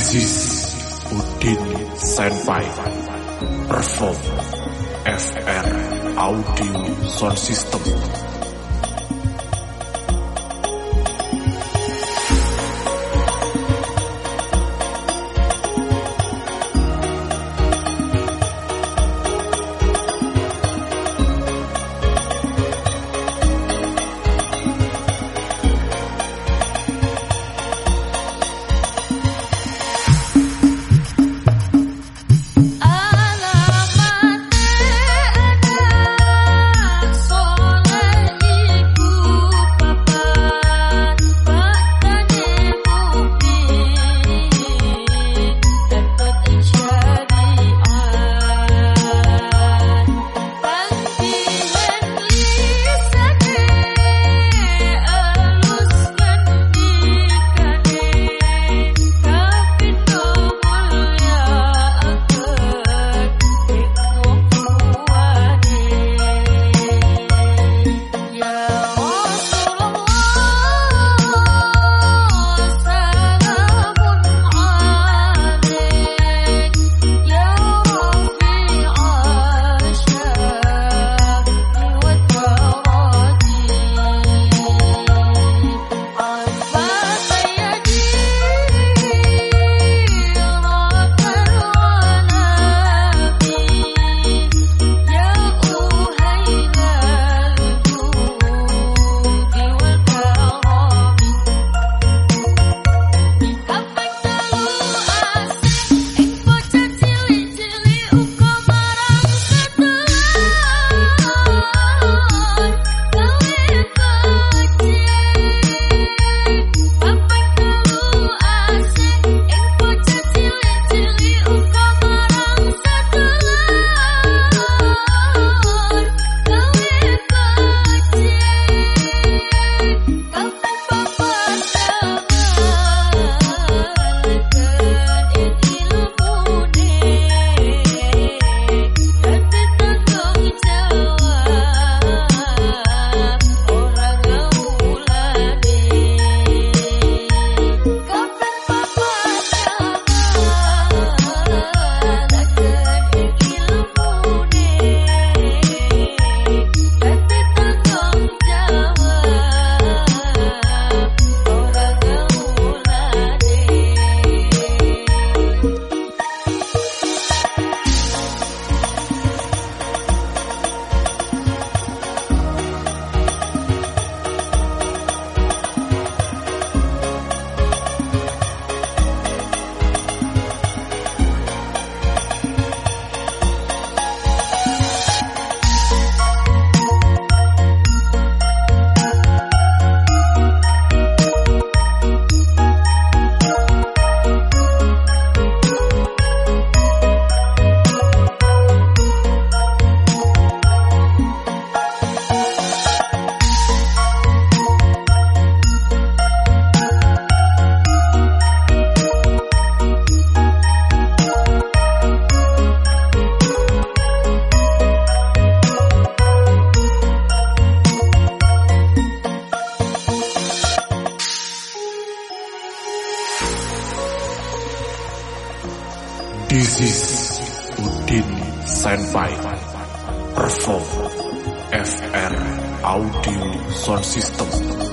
This is Udin Senpai Perform FR Audio Sound System This is Udin Senpai. Perform FR Audio Sound System